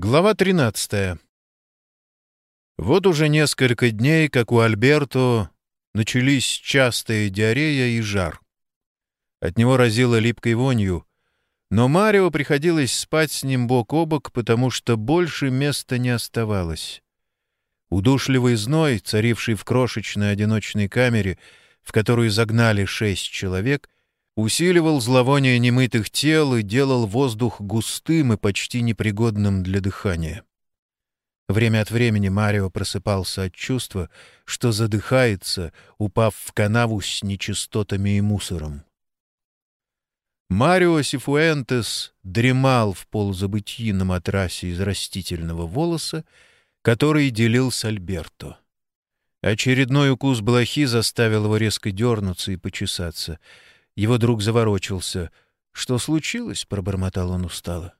Глава 13. Вот уже несколько дней, как у Альберто начались частые диарея и жар. От него разило липкой вонью, но Марио приходилось спать с ним бок о бок, потому что больше места не оставалось. Удушливый зной, царивший в крошечной одиночной камере, в которую загнали шесть человек — усиливал зловоние немытых тел и делал воздух густым и почти непригодным для дыхания. Время от времени Марио просыпался от чувства, что задыхается, упав в канаву с нечистотами и мусором. Марио Сифуэнтес дремал в полузабытии на матрасе из растительного волоса, который делил с Альберто. Очередной укус блохи заставил его резко дернуться и почесаться — его друг заворочился. «Что случилось?» — пробормотал он устало.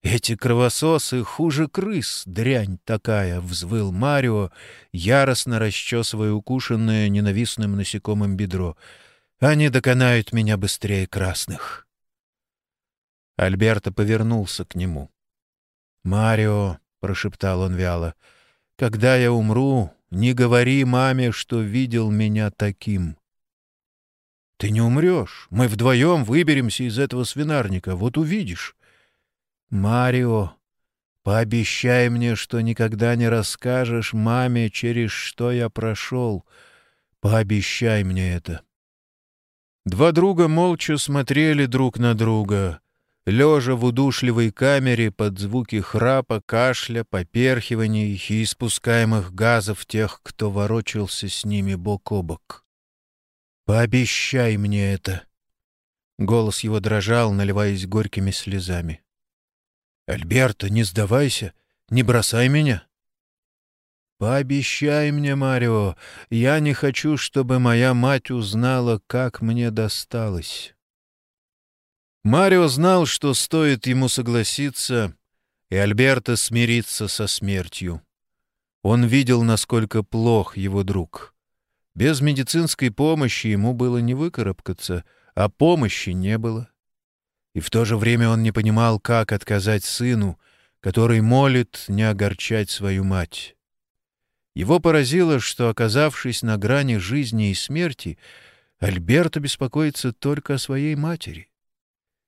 «Эти кровососы хуже крыс, дрянь такая!» — взвыл Марио, яростно расчесывая укушенное ненавистным насекомым бедро. «Они доконают меня быстрее красных!» Альберто повернулся к нему. «Марио», — прошептал он вяло, — «когда я умру, не говори маме, что видел меня таким. Ты не умрешь. Мы вдвоем выберемся из этого свинарника. Вот увидишь. Марио, пообещай мне, что никогда не расскажешь маме, через что я прошел. Пообещай мне это. Два друга молча смотрели друг на друга, лежа в удушливой камере под звуки храпа, кашля, поперхиваний и испускаемых газов тех, кто ворочался с ними бок о бок. Пообещай мне это. Голос его дрожал, наливаясь горькими слезами. Альберто, не сдавайся, не бросай меня. Пообещай мне, Марио, я не хочу, чтобы моя мать узнала, как мне досталось. Марио знал, что стоит ему согласиться, и Альберто смириться со смертью. Он видел, насколько плох его друг. Без медицинской помощи ему было не выкарабкаться, а помощи не было. И в то же время он не понимал, как отказать сыну, который молит не огорчать свою мать. Его поразило, что, оказавшись на грани жизни и смерти, Альберто беспокоится только о своей матери.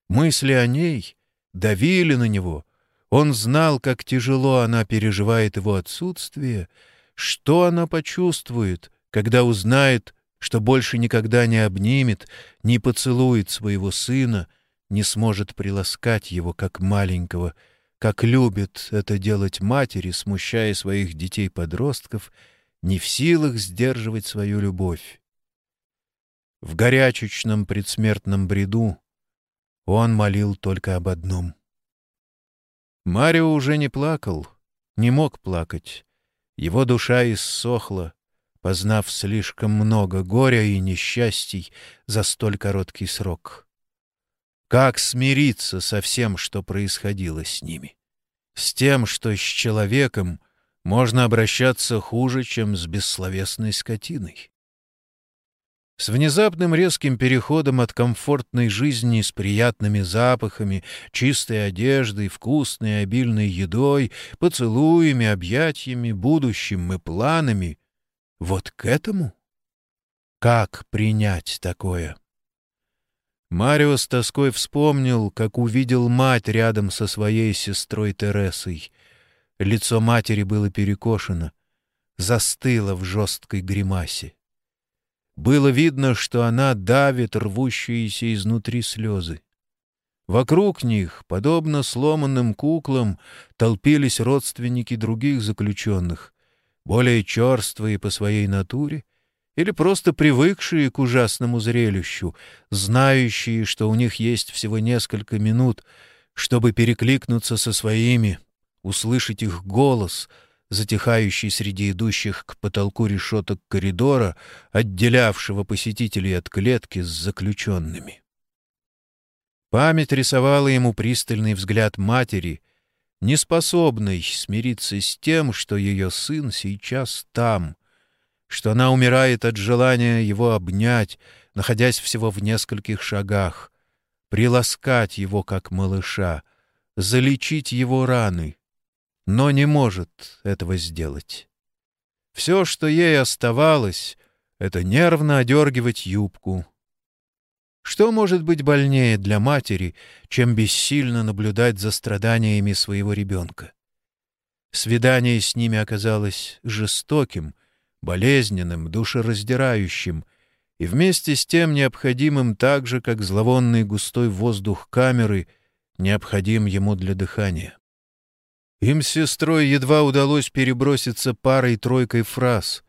Мысли о ней давили на него. Он знал, как тяжело она переживает его отсутствие, что она почувствует — когда узнает, что больше никогда не обнимет, не поцелует своего сына, не сможет приласкать его как маленького, как любит это делать матери, смущая своих детей-подростков, не в силах сдерживать свою любовь. В горячечном предсмертном бреду он молил только об одном. Марио уже не плакал, не мог плакать. Его душа иссохла, познав слишком много горя и несчастий за столь короткий срок. Как смириться со всем, что происходило с ними? С тем, что с человеком можно обращаться хуже, чем с бессловесной скотиной. С внезапным резким переходом от комфортной жизни с приятными запахами, чистой одеждой, вкусной обильной едой, поцелуями, объятиями, будущим и планами вот к этому? Как принять такое? Марио с тоской вспомнил, как увидел мать рядом со своей сестрой Тересой. Лицо матери было перекошено, застыло в жесткой гримасе. Было видно, что она давит рвущиеся изнутри слезы. Вокруг них, подобно сломанным куклам, толпились родственники других заключенных, более черствые по своей натуре или просто привыкшие к ужасному зрелищу, знающие, что у них есть всего несколько минут, чтобы перекликнуться со своими, услышать их голос, затихающий среди идущих к потолку решеток коридора, отделявшего посетителей от клетки с заключенными. Память рисовала ему пристальный взгляд матери — неспособной смириться с тем, что ее сын сейчас там, что она умирает от желания его обнять, находясь всего в нескольких шагах, приласкать его, как малыша, залечить его раны, но не может этого сделать. Все, что ей оставалось, — это нервно одергивать юбку. Что может быть больнее для матери, чем бессильно наблюдать за страданиями своего ребенка? Свидание с ними оказалось жестоким, болезненным, душераздирающим и вместе с тем необходимым так же, как зловонный густой воздух камеры необходим ему для дыхания. Им с сестрой едва удалось переброситься парой-тройкой фраз.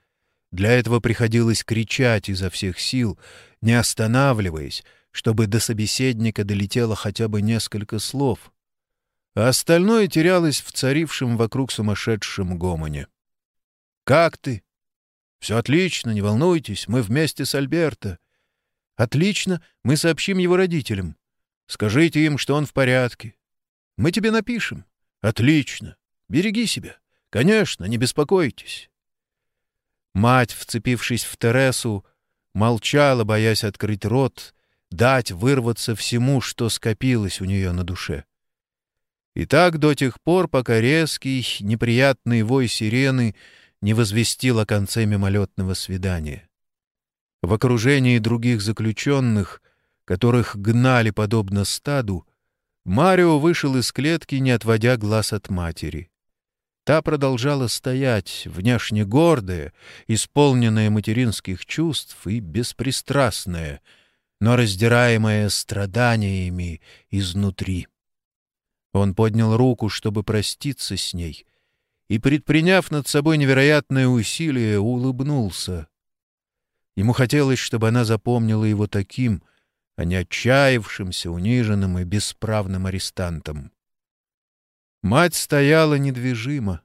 Для этого приходилось кричать изо всех сил, не останавливаясь, чтобы до собеседника долетело хотя бы несколько слов, а остальное терялось в царившем вокруг сумасшедшем гомоне. «Как ты?» «Все отлично, не волнуйтесь, мы вместе с Альберто». «Отлично, мы сообщим его родителям. Скажите им, что он в порядке. Мы тебе напишем». «Отлично. Береги себя. Конечно, не беспокойтесь». Мать, вцепившись в Тересу, молчала, боясь открыть рот, дать вырваться всему, что скопилось у нее на душе. И так до тех пор, пока резкий, неприятный вой сирены не возвестил о конце мимолетного свидания. В окружении других заключенных, которых гнали подобно стаду, Марио вышел из клетки, не отводя глаз от матери. Та продолжала стоять, внешне гордая, исполненная материнских чувств и беспристрастная, но раздираемая страданиями изнутри. Он поднял руку, чтобы проститься с ней, и, предприняв над собой невероятное усилие, улыбнулся. Ему хотелось, чтобы она запомнила его таким, а не отчаявшимся, униженным и бесправным арестантом. Мать стояла недвижимо,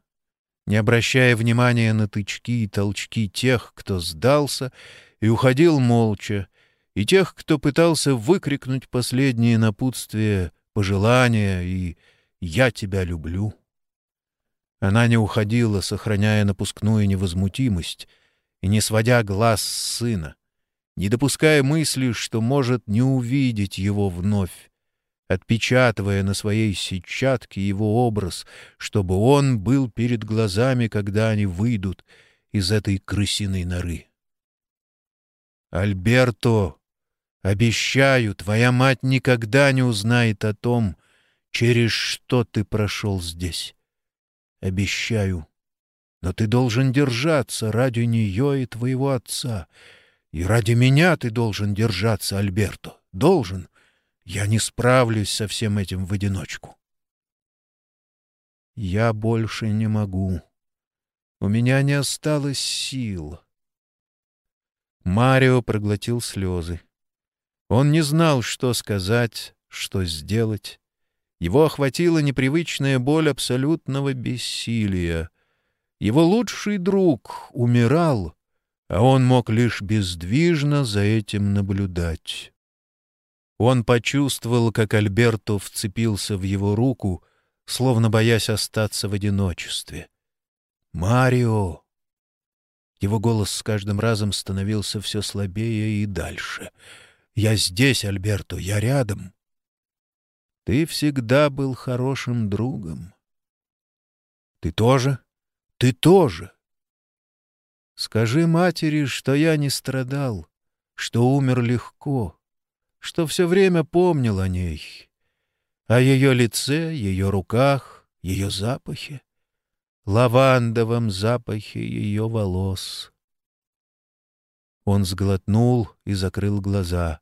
не обращая внимания на тычки и толчки тех, кто сдался и уходил молча, и тех, кто пытался выкрикнуть последние напутствия, пожелания и «Я тебя люблю». Она не уходила, сохраняя напускную невозмутимость и не сводя глаз с сына, не допуская мысли, что может не увидеть его вновь, отпечатывая на своей сетчатке его образ, чтобы он был перед глазами, когда они выйдут из этой крысиной норы. «Альберто, обещаю, твоя мать никогда не узнает о том, через что ты прошел здесь. Обещаю. Но ты должен держаться ради нее и твоего отца». И ради меня ты должен держаться, Альберто. Должен. Я не справлюсь со всем этим в одиночку. Я больше не могу. У меня не осталось сил. Марио проглотил слезы. Он не знал, что сказать, что сделать. Его охватила непривычная боль абсолютного бессилия. Его лучший друг умирал, а он мог лишь бездвижно за этим наблюдать. Он почувствовал, как Альберто вцепился в его руку, словно боясь остаться в одиночестве. «Марио!» Его голос с каждым разом становился все слабее и дальше. «Я здесь, Альберто, я рядом!» «Ты всегда был хорошим другом». «Ты тоже? Ты тоже!» Скажи матери, что я не страдал, что умер легко, что все время помнил о ней, о ее лице, ее руках, ее запахе, лавандовом запахе ее волос. Он сглотнул и закрыл глаза,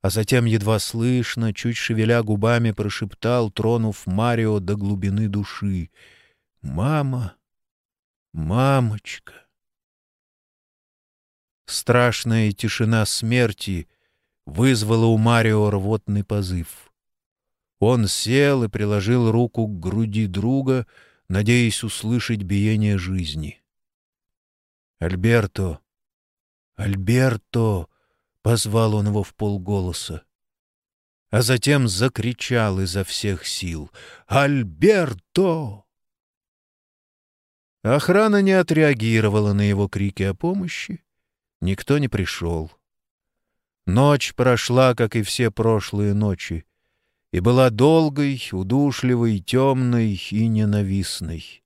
а затем едва слышно, чуть шевеля губами, прошептал, тронув Марио до глубины души. «Мама! Мамочка!» Страшная тишина смерти вызвала у Марио рвотный позыв. Он сел и приложил руку к груди друга, надеясь услышать биение жизни. «Альберто! Альберто!» — позвал он его в полголоса. А затем закричал изо всех сил «Альберто!» Охрана не отреагировала на его крики о помощи, Никто не пришел. Ночь прошла, как и все прошлые ночи, и была долгой, удушливой, темной и ненавистной.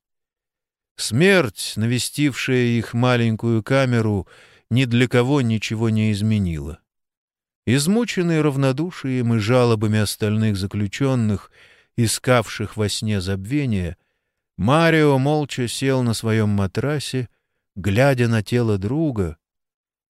Смерть, навестившая их маленькую камеру, ни для кого ничего не изменила. Измученный равнодушием и жалобами остальных заключенных, искавших во сне забвения, Марио молча сел на своем матрасе, глядя на тело друга,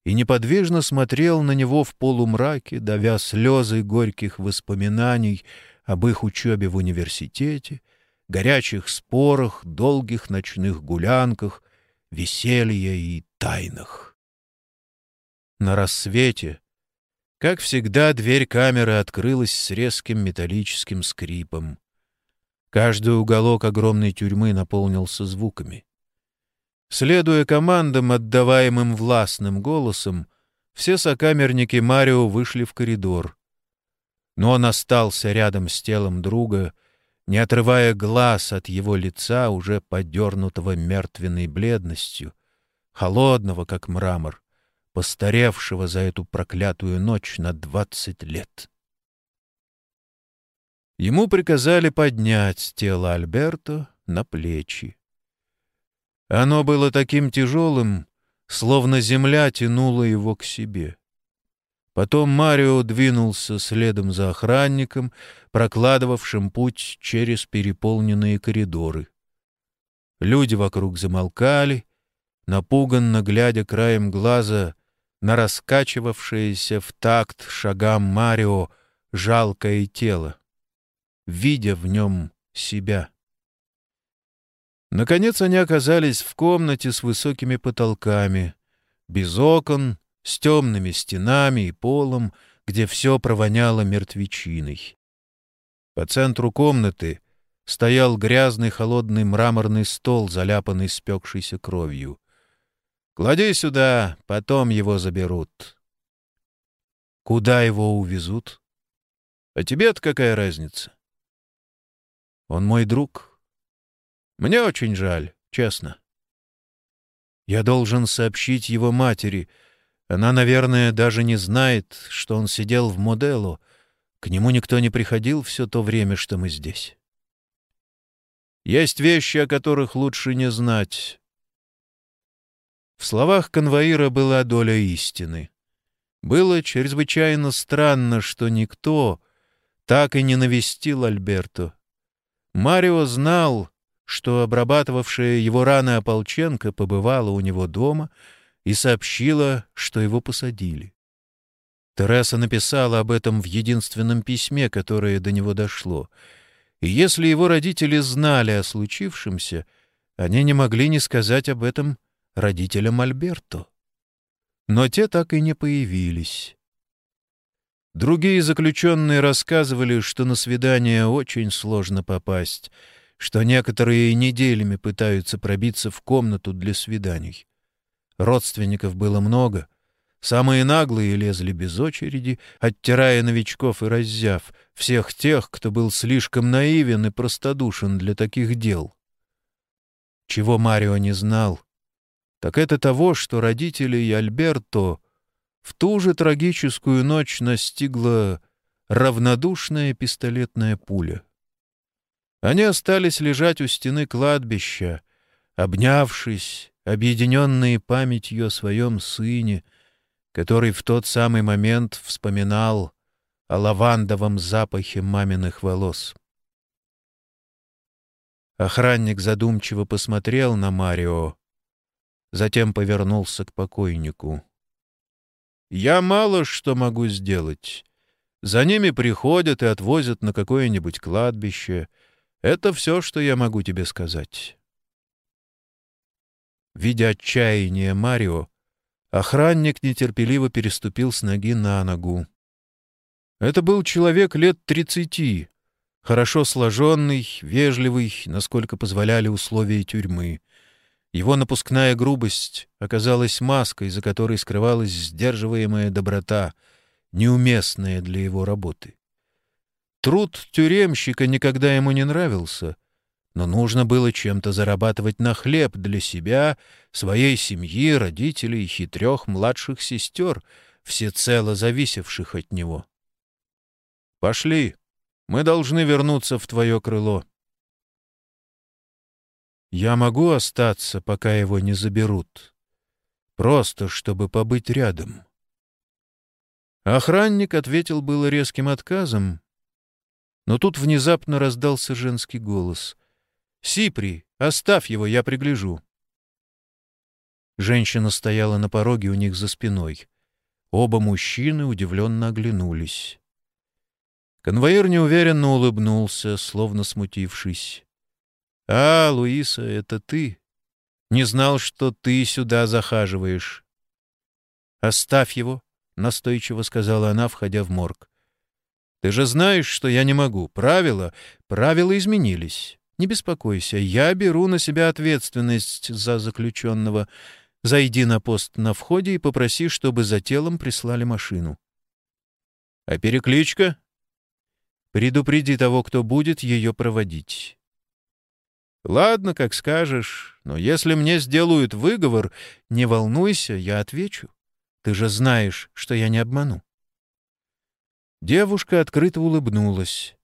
и неподвижно смотрел на него в полумраке, давя слезы горьких воспоминаний об их учебе в университете, горячих спорах, долгих ночных гулянках, веселья и тайнах. На рассвете, как всегда, дверь камеры открылась с резким металлическим скрипом. Каждый уголок огромной тюрьмы наполнился звуками. Следуя командам, отдаваемым властным голосом, все сокамерники Марио вышли в коридор. Но он остался рядом с телом друга, не отрывая глаз от его лица, уже подернутого мертвенной бледностью, холодного, как мрамор, постаревшего за эту проклятую ночь на двадцать лет. Ему приказали поднять тело Альберто на плечи. Оно было таким тяжелым, словно земля тянула его к себе. Потом Марио двинулся следом за охранником, прокладывавшим путь через переполненные коридоры. Люди вокруг замолкали, напуганно глядя краем глаза на раскачивавшееся в такт шагам Марио жалкое тело, видя в нем себя. Наконец они оказались в комнате с высокими потолками, без окон, с темными стенами и полом, где все провоняло мертвечиной. По центру комнаты стоял грязный холодный мраморный стол, заляпанный спекшейся кровью. «Клади сюда, потом его заберут». «Куда его увезут?» «А тебе-то какая разница?» «Он мой друг», мне очень жаль, честно. Я должен сообщить его матери. Она, наверное, даже не знает, что он сидел в Моделу. К нему никто не приходил все то время, что мы здесь. Есть вещи, о которых лучше не знать. В словах конвоира была доля истины. Было чрезвычайно странно, что никто так и не навестил Альберто. Марио знал, что обрабатывавшая его раны ополченка побывала у него дома и сообщила, что его посадили. Тереса написала об этом в единственном письме, которое до него дошло. И если его родители знали о случившемся, они не могли не сказать об этом родителям Альберто. Но те так и не появились. Другие заключенные рассказывали, что на свидание очень сложно попасть — что некоторые неделями пытаются пробиться в комнату для свиданий. Родственников было много. Самые наглые лезли без очереди, оттирая новичков и раззяв всех тех, кто был слишком наивен и простодушен для таких дел. Чего Марио не знал, так это того, что родителей Альберто в ту же трагическую ночь настигла равнодушная пистолетная пуля. Они остались лежать у стены кладбища, обнявшись, объединенные памятью о своем сыне, который в тот самый момент вспоминал о лавандовом запахе маминых волос. Охранник задумчиво посмотрел на Марио, затем повернулся к покойнику. «Я мало что могу сделать. За ними приходят и отвозят на какое-нибудь кладбище — это все, что я могу тебе сказать. Видя отчаяние Марио, охранник нетерпеливо переступил с ноги на ногу. Это был человек лет тридцати, хорошо сложенный, вежливый, насколько позволяли условия тюрьмы. Его напускная грубость оказалась маской, за которой скрывалась сдерживаемая доброта, неуместная для его работы. Труд тюремщика никогда ему не нравился, но нужно было чем-то зарабатывать на хлеб для себя, своей семьи, родителей и трех младших сестер, всецело зависевших от него. «Пошли», Мы должны вернуться в твое крыло. Я могу остаться, пока его не заберут. Просто, чтобы побыть рядом. Охранник ответил было резким отказом, но тут внезапно раздался женский голос. «Сипри, оставь его, я пригляжу». Женщина стояла на пороге у них за спиной. Оба мужчины удивленно оглянулись. Конвоир неуверенно улыбнулся, словно смутившись. «А, Луиса, это ты? Не знал, что ты сюда захаживаешь». «Оставь его», — настойчиво сказала она, входя в морг. «Ты же знаешь, что я не могу. Правила, правила изменились. Не беспокойся, я беру на себя ответственность за заключенного. Зайди на пост на входе и попроси, чтобы за телом прислали машину». «А перекличка?» Предупреди того, кто будет ее проводить. Ладно, как скажешь, но если мне сделают выговор, не волнуйся, я отвечу. Ты же знаешь, что я не обману. Девушка открыто улыбнулась,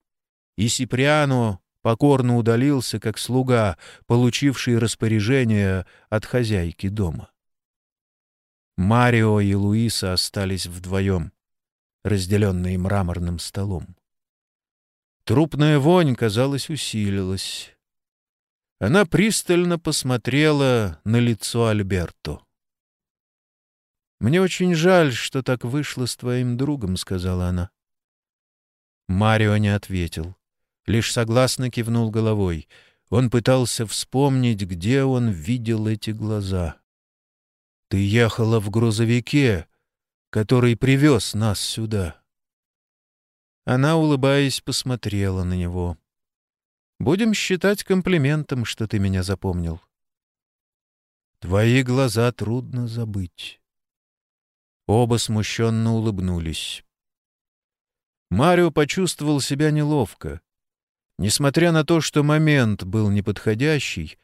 и Сиприано покорно удалился, как слуга, получивший распоряжение от хозяйки дома. Марио и Луиса остались вдвоем, разделенные мраморным столом. Трупная вонь, казалось, усилилась. Она пристально посмотрела на лицо Альберто. «Мне очень жаль, что так вышло с твоим другом», — сказала она. Марио не ответил, лишь согласно кивнул головой. Он пытался вспомнить, где он видел эти глаза. «Ты ехала в грузовике, который привез нас сюда». Она, улыбаясь, посмотрела на него. «Будем считать комплиментом, что ты меня запомнил». «Твои глаза трудно забыть». Оба смущенно улыбнулись. Марио почувствовал себя неловко. Несмотря на то, что момент был неподходящий,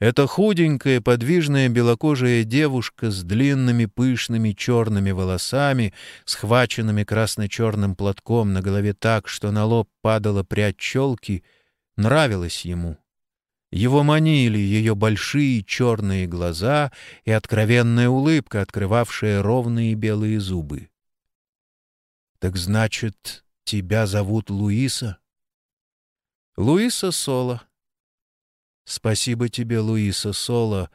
эта худенькая, подвижная белокожая девушка с длинными пышными черными волосами, схваченными красно-черным платком на голове так, что на лоб падала прядь челки, нравилась ему. Его манили ее большие черные глаза и откровенная улыбка, открывавшая ровные белые зубы. «Так значит, тебя зовут Луиса?» «Луиса Соло», Спасибо тебе, Луиса Соло,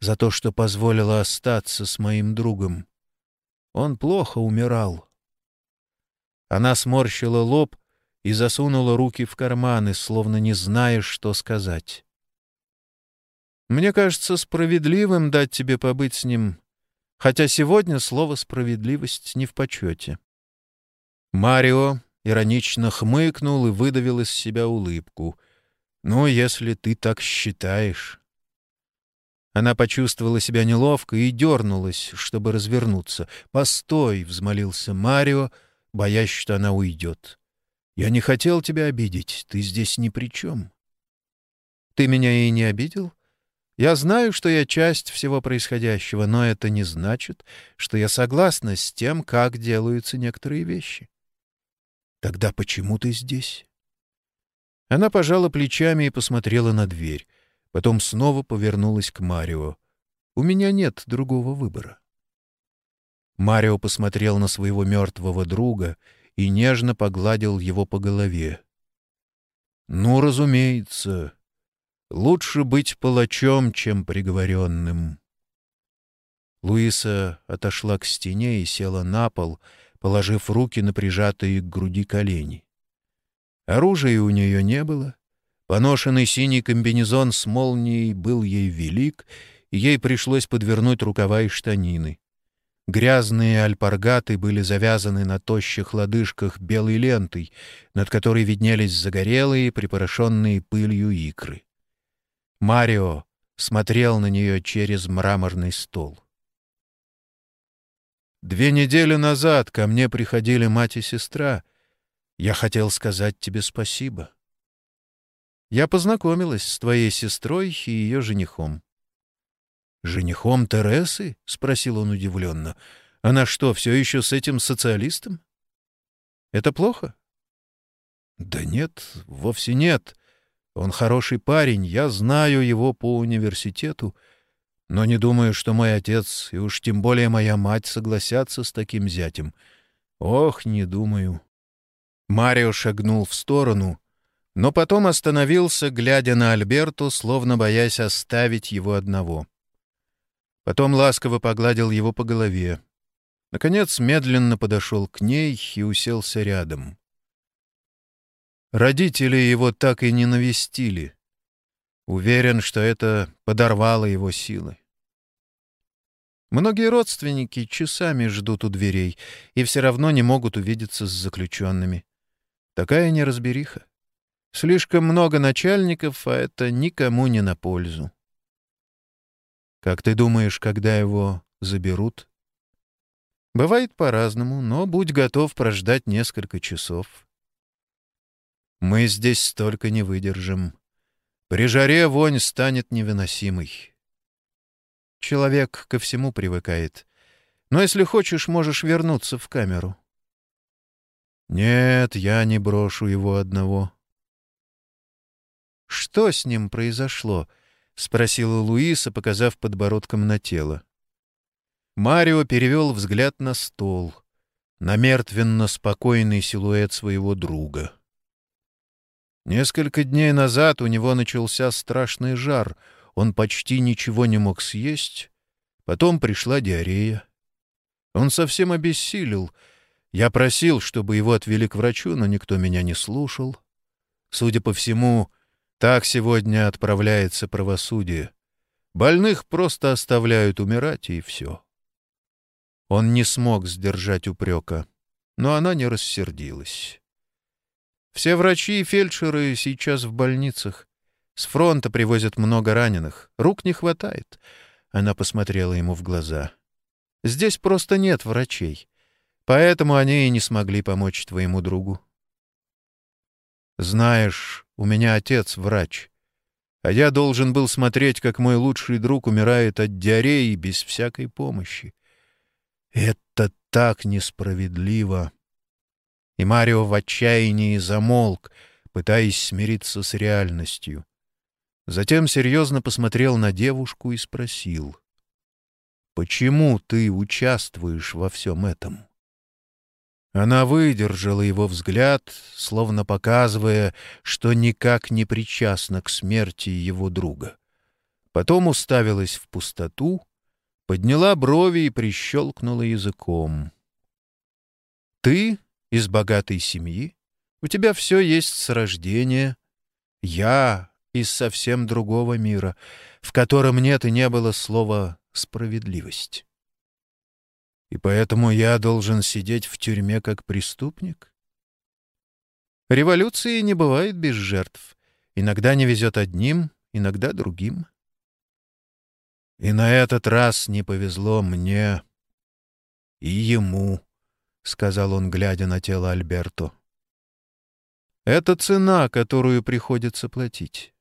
за то, что позволила остаться с моим другом. Он плохо умирал. Она сморщила лоб и засунула руки в карманы, словно не зная, что сказать. «Мне кажется справедливым дать тебе побыть с ним, хотя сегодня слово «справедливость» не в почете». Марио иронично хмыкнул и выдавил из себя улыбку — «Ну, если ты так считаешь...» Она почувствовала себя неловко и дернулась, чтобы развернуться. «Постой!» — взмолился Марио, боясь, что она уйдет. «Я не хотел тебя обидеть. Ты здесь ни при чем». «Ты меня и не обидел?» Я знаю, что я часть всего происходящего, но это не значит, что я согласна с тем, как делаются некоторые вещи. Тогда почему ты здесь? Она пожала плечами и посмотрела на дверь. Потом снова повернулась к Марио. «У меня нет другого выбора». Марио посмотрел на своего мертвого друга и нежно погладил его по голове. «Ну, разумеется, лучше быть палачом, чем приговоренным». Луиса отошла к стене и села на пол, положив руки на прижатые к груди колени. Оружия у нее не было. Поношенный синий комбинезон с молнией был ей велик, и ей пришлось подвернуть рукава и штанины. Грязные альпаргаты были завязаны на тощих лодыжках белой лентой, над которой виднелись загорелые, припорошенные пылью икры. Марио смотрел на нее через мраморный стол. Две недели назад ко мне приходили мать и сестра — я хотел сказать тебе спасибо. Я познакомилась с твоей сестрой и ее женихом. «Женихом Тересы?» — спросил он удивленно. «Она что, все еще с этим социалистом?» «Это плохо?» Да нет, вовсе нет. Он хороший парень, я знаю его по университету, но не думаю, что мой отец и уж тем более моя мать согласятся с таким зятем. Ох, не думаю. Марио шагнул в сторону, но потом остановился, глядя на Альберту, словно боясь оставить его одного. Потом ласково погладил его по голове. Наконец медленно подошел к ней и уселся рядом. Родители его так и не навестили. Уверен, что это подорвало его силы. Многие родственники часами ждут у дверей и все равно не могут увидеться с заключенными. Такая неразбериха. Слишком много начальников, а это никому не на пользу. Как ты думаешь, когда его заберут? Бывает по-разному, но будь готов прождать несколько часов. Мы здесь столько не выдержим. При жаре вонь станет невыносимой. Человек ко всему привыкает. Но если хочешь, можешь вернуться в камеру. Нет, я не брошу его одного. Что с ним произошло? — спросила Луиса, показав подбородком на тело. Марио перевел взгляд на стол, на мертвенно-спокойный силуэт своего друга. Несколько дней назад у него начался страшный жар, он почти ничего не мог съесть. Потом пришла диарея. Он совсем обессилел. Я просил, чтобы его отвели к врачу, но никто меня не слушал. Судя по всему, так сегодня отправляется правосудие. Больных просто оставляют умирать, и все. Он не смог сдержать упрека, но она не рассердилась. Все врачи и фельдшеры сейчас в больницах. С фронта привозят много раненых. Рук не хватает. Она посмотрела ему в глаза. Здесь просто нет врачей. Поэтому они и не смогли помочь твоему другу. Знаешь, у меня отец врач. А я должен был смотреть, как мой лучший друг умирает от диареи без всякой помощи. Это так несправедливо и Марио в отчаянии замолк, пытаясь смириться с реальностью. Затем серьезно посмотрел на девушку и спросил, «Почему ты участвуешь во всем этом?» Она выдержала его взгляд, словно показывая, что никак не причастна к смерти его друга. Потом уставилась в пустоту, подняла брови и прищелкнула языком. «Ты из богатой семьи, у тебя все есть с рождения. Я из совсем другого мира, в котором нет и не было слова «справедливость». И поэтому я должен сидеть в тюрьме как преступник? Революции не бывает без жертв. Иногда не везет одним, иногда другим. И на этот раз не повезло мне и ему. — сказал он, глядя на тело Альберто. «Это цена, которую приходится платить».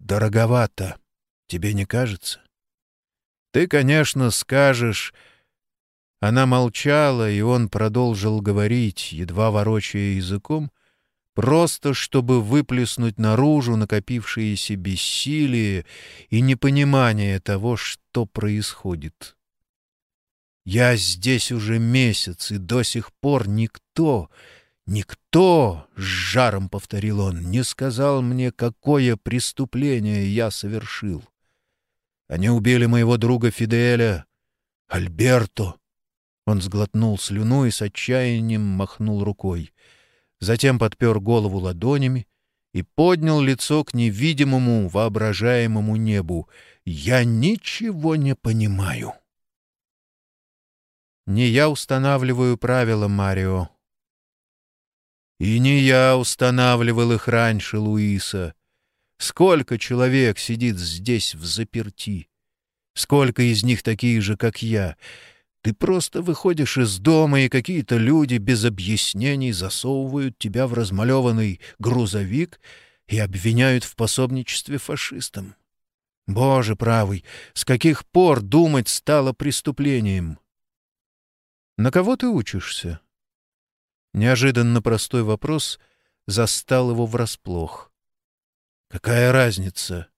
«Дороговато. Тебе не кажется?» «Ты, конечно, скажешь...» Она молчала, и он продолжил говорить, едва ворочая языком, просто чтобы выплеснуть наружу накопившееся бессилие и непонимание того, что происходит. Я здесь уже месяц, и до сих пор никто, никто, — с жаром повторил он, — не сказал мне, какое преступление я совершил. Они убили моего друга Фиделя, Альберто. Он сглотнул слюну и с отчаянием махнул рукой. Затем подпер голову ладонями и поднял лицо к невидимому, воображаемому небу. «Я ничего не понимаю». Не я устанавливаю правила, Марио. И не я устанавливал их раньше, Луиса. Сколько человек сидит здесь в заперти? Сколько из них такие же, как я? Ты просто выходишь из дома, и какие-то люди без объяснений засовывают тебя в размалеванный грузовик и обвиняют в пособничестве фашистам. Боже правый, с каких пор думать стало преступлением? На кого ты учишься? Неожиданно простой вопрос застал его врасплох. «Какая разница?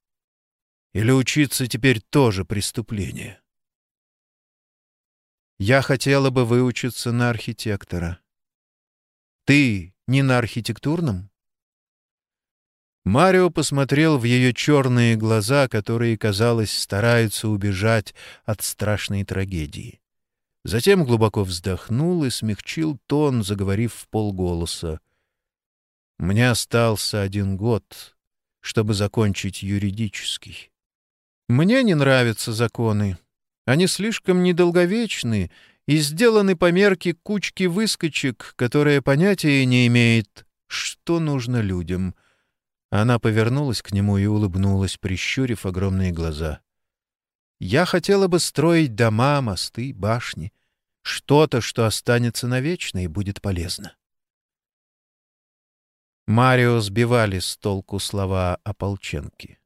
Или учиться теперь тоже преступление?» «Я хотела бы выучиться на архитектора». «Ты не на архитектурном?» Марио посмотрел в ее черные глаза, которые, казалось, стараются убежать от страшной трагедии. Затем глубоко вздохнул и смягчил тон, заговорив в полголоса. «Мне остался один год, чтобы закончить юридический. Мне не нравятся законы. Они слишком недолговечны и сделаны по мерке кучки выскочек, которая понятия не имеет, что нужно людям». Она повернулась к нему и улыбнулась, прищурив огромные глаза. «Я хотела бы строить дома, мосты, башни. Что-то, что останется навечно и будет полезно». Марио сбивали с толку слова ополченки.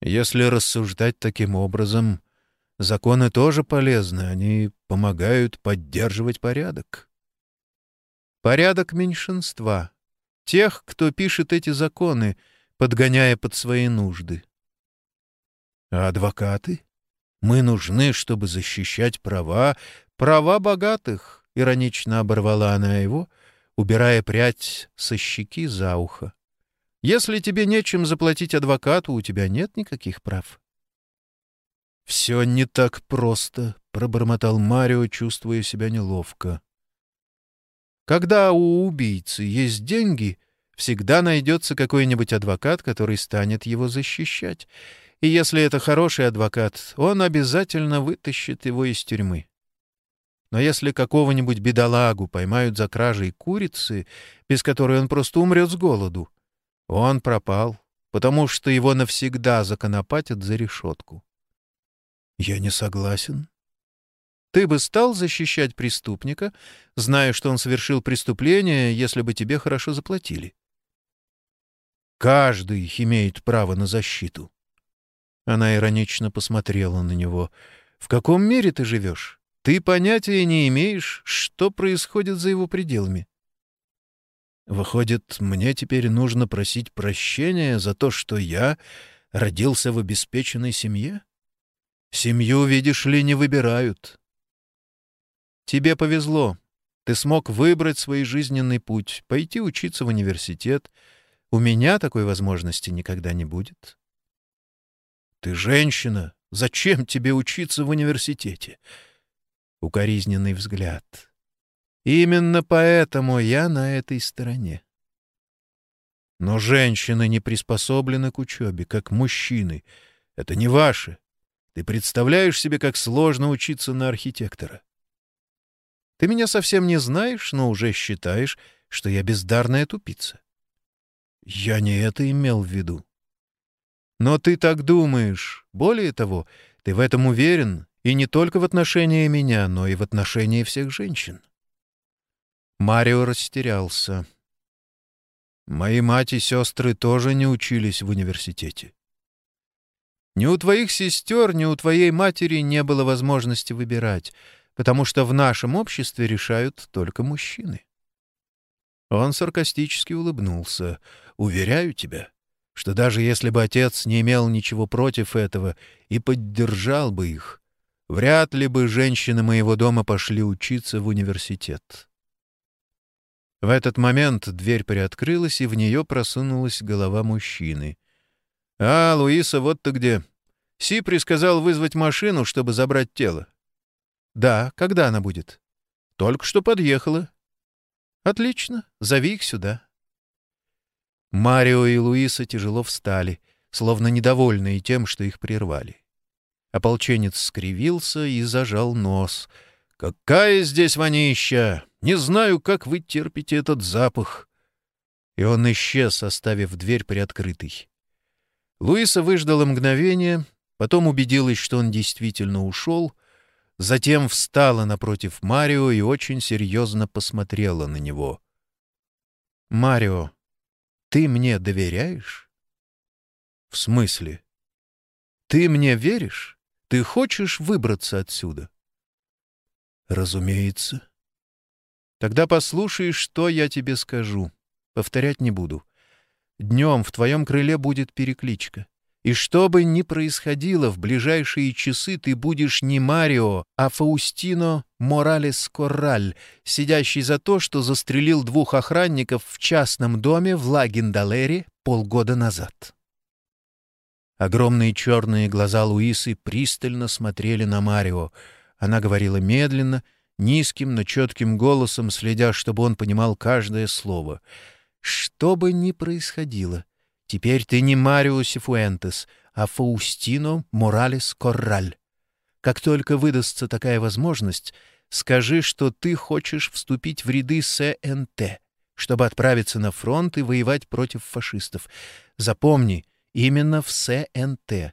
«Если рассуждать таким образом, законы тоже полезны, они помогают поддерживать порядок». «Порядок меньшинства», Тех, кто пишет эти законы, подгоняя под свои нужды. А адвокаты? Мы нужны, чтобы защищать права, права богатых, — иронично оборвала она его, убирая прядь со щеки за ухо. Если тебе нечем заплатить адвокату, у тебя нет никаких прав. «Все не так просто», — пробормотал Марио, чувствуя себя неловко. Когда у убийцы есть деньги, всегда найдется какой-нибудь адвокат, который станет его защищать. И если это хороший адвокат, он обязательно вытащит его из тюрьмы. Но если какого-нибудь бедолагу поймают за кражей курицы, без которой он просто умрет с голоду, он пропал, потому что его навсегда законопатят за решетку. Я не согласен. Ты бы стал защищать преступника, зная, что он совершил преступление, если бы тебе хорошо заплатили? Каждый имеет право на защиту. Она иронично посмотрела на него. В каком мире ты живешь? Ты понятия не имеешь, что происходит за его пределами. Выходит, мне теперь нужно просить прощения за то, что я родился в обеспеченной семье? Семью, видишь ли, не выбирают. Тебе повезло. Ты смог выбрать свой жизненный путь, пойти учиться в университет. У меня такой возможности никогда не будет. Ты женщина. Зачем тебе учиться в университете? Укоризненный взгляд. Именно поэтому я на этой стороне. Но женщины не приспособлены к учебе, как мужчины. Это не ваше. Ты представляешь себе, как сложно учиться на архитектора? Ты меня совсем не знаешь, но уже считаешь, что я бездарная тупица. Я не это имел в виду. Но ты так думаешь. Более того, ты в этом уверен, и не только в отношении меня, но и в отношении всех женщин. Марио растерялся. Мои мать и сестры тоже не учились в университете. Ни у твоих сестер, ни у твоей матери не было возможности выбирать — потому что в нашем обществе решают только мужчины. Он саркастически улыбнулся. «Уверяю тебя, что даже если бы отец не имел ничего против этого и поддержал бы их, вряд ли бы женщины моего дома пошли учиться в университет». В этот момент дверь приоткрылась, и в нее просунулась голова мужчины. «А, Луиса, вот ты где. Си присказал вызвать машину, чтобы забрать тело. «Да, когда она будет?» «Только что подъехала». «Отлично, зови их сюда». Марио и Луиса тяжело встали, словно недовольные тем, что их прервали. Ополченец скривился и зажал нос. «Какая здесь вонища! Не знаю, как вы терпите этот запах!» И он исчез, оставив дверь приоткрытой. Луиса выждала мгновение, потом убедилась, что он действительно ушел, Затем встала напротив Марио и очень серьезно посмотрела на него. «Марио, ты мне доверяешь?» «В смысле?» «Ты мне веришь? Ты хочешь выбраться отсюда?» «Разумеется». Тогда послушай, что я тебе скажу. Повторять не буду. Днем в твоем крыле будет перекличка. И что бы ни происходило, в ближайшие часы ты будешь не Марио, а Фаустино Моралес Корраль, сидящий за то, что застрелил двух охранников в частном доме в Лагиндалере полгода назад. Огромные черные глаза Луисы пристально смотрели на Марио. Она говорила медленно, низким, но четким голосом, следя, чтобы он понимал каждое слово. «Что бы ни происходило, теперь ты не Марио Сифуэнтес, а Фаустино Моралес Корраль. Как только выдастся такая возможность, скажи, что ты хочешь вступить в ряды СНТ, чтобы отправиться на фронт и воевать против фашистов. Запомни — именно в СНТ.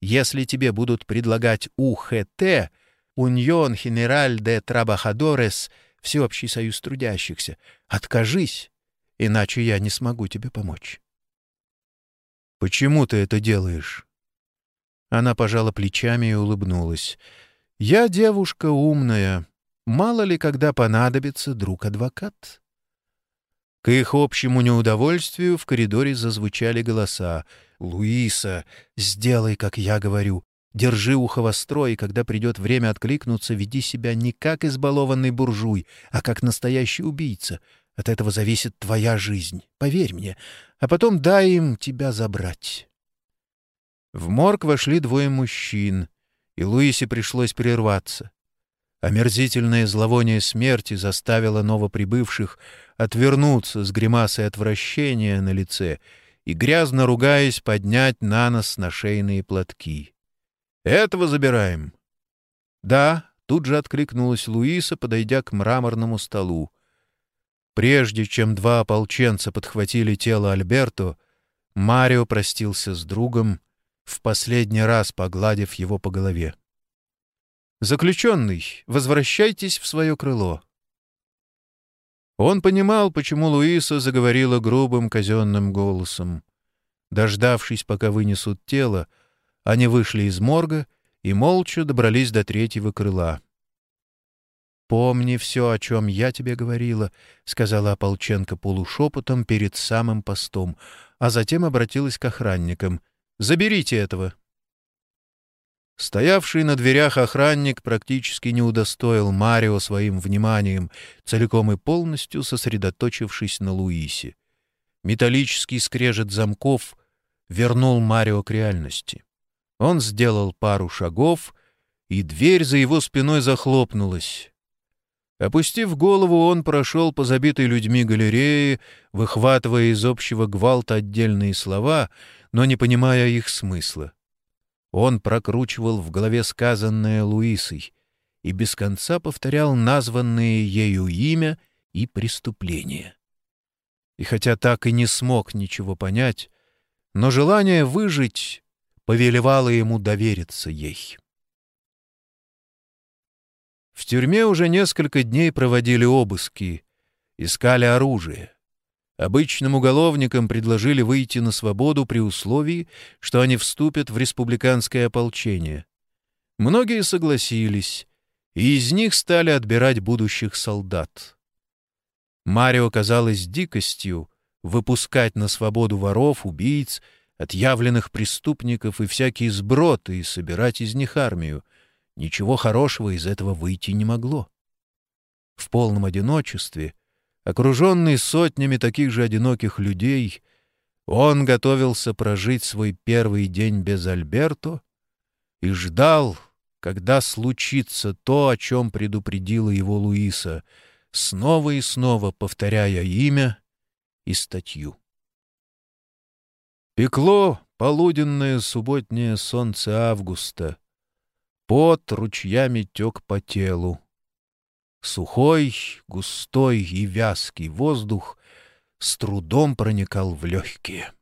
Если тебе будут предлагать УХТ, Уньон Генераль де Трабахадорес, Всеобщий союз трудящихся, откажись, иначе я не смогу тебе помочь. «Почему ты это делаешь?» Она пожала плечами и улыбнулась. «Я девушка умная. Мало ли, когда понадобится друг-адвокат». К их общему неудовольствию в коридоре зазвучали голоса — «Луиса, сделай, как я говорю. Держи ухо востро, и когда придет время откликнуться, веди себя не как избалованный буржуй, а как настоящий убийца. От этого зависит твоя жизнь, поверь мне. А потом дай им тебя забрать». В морг вошли двое мужчин, и Луисе пришлось прерваться. Омерзительное зловоние смерти заставило новоприбывших отвернуться с гримасой отвращения на лице — и, грязно ругаясь, поднять на нос на шейные платки. «Этого забираем». «Да», — тут же откликнулась Луиса, подойдя к мраморному столу. Прежде чем два ополченца подхватили тело Альберто, Марио простился с другом, в последний раз погладив его по голове. «Заключенный, возвращайтесь в свое крыло. Он понимал, почему Луиса заговорила грубым казенным голосом. Дождавшись, пока вынесут тело, они вышли из морга и молча добрались до третьего крыла. «Помни все, о чем я тебе говорила», — сказала Ополченко полушепотом перед самым постом, а затем обратилась к охранникам. «Заберите этого». Стоявший на дверях охранник практически не удостоил Марио своим вниманием, целиком и полностью сосредоточившись на Луисе. Металлический скрежет замков вернул Марио к реальности. Он сделал пару шагов, и дверь за его спиной захлопнулась. Опустив голову, он прошел по забитой людьми галерее, выхватывая из общего гвалта отдельные слова, но не понимая их смысла. Он прокручивал в голове сказанное Луисой и без конца повторял названные ею имя и преступление. И хотя так и не смог ничего понять, но желание выжить повелевало ему довериться ей. В тюрьме уже несколько дней проводили обыски, искали оружие. Обычным уголовникам предложили выйти на свободу при условии, что они вступят в республиканское ополчение. Многие согласились, и из них стали отбирать будущих солдат. Марио казалось дикостью выпускать на свободу воров, убийц, отъявленных преступников и всякие сброты и собирать из них армию. Ничего хорошего из этого выйти не могло. В полном одиночестве — Окруженный сотнями таких же одиноких людей, он готовился прожить свой первый день без Альберто и ждал, когда случится то, о чем предупредила его Луиса, снова и снова повторяя имя и статью. Пекло полуденное субботнее солнце августа. Пот ручьями тек по телу. Сухой, густой и вязкий воздух с трудом проникал в легкие.